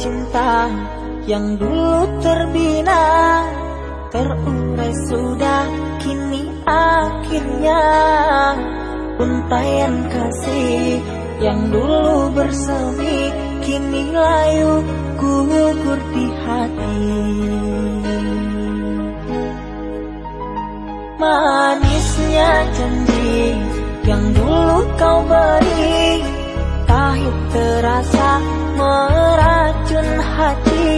cinta yang dulu terbina Terurai sudah kini akhirnya. Untayan kasih yang dulu bersemi Kini layu gugur di hati. Manisnya janji yang dulu kau beri Pahit terasa hati.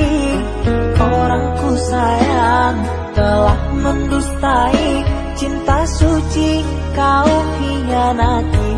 Orang ku sayang telah mendustai Cinta suci kau hianati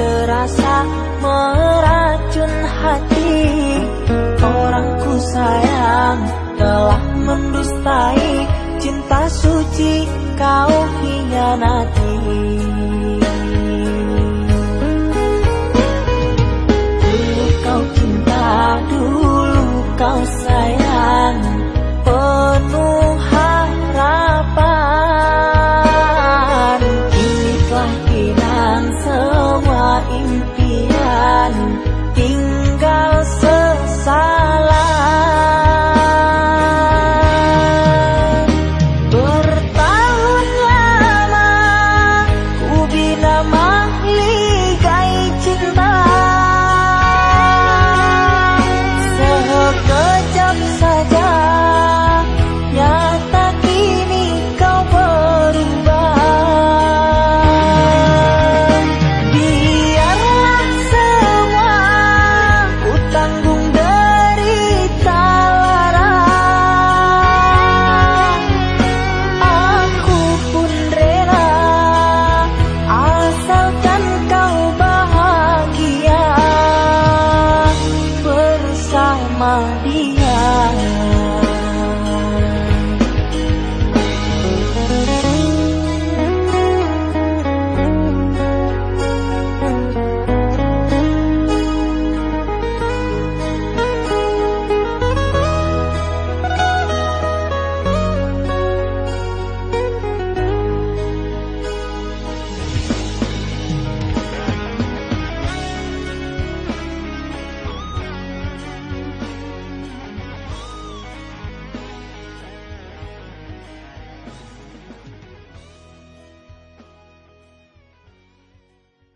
terasa meracun hati. Orang ku sayang telah mendustai Cinta suci kau hianati. Dulu kau cinta, dulu kau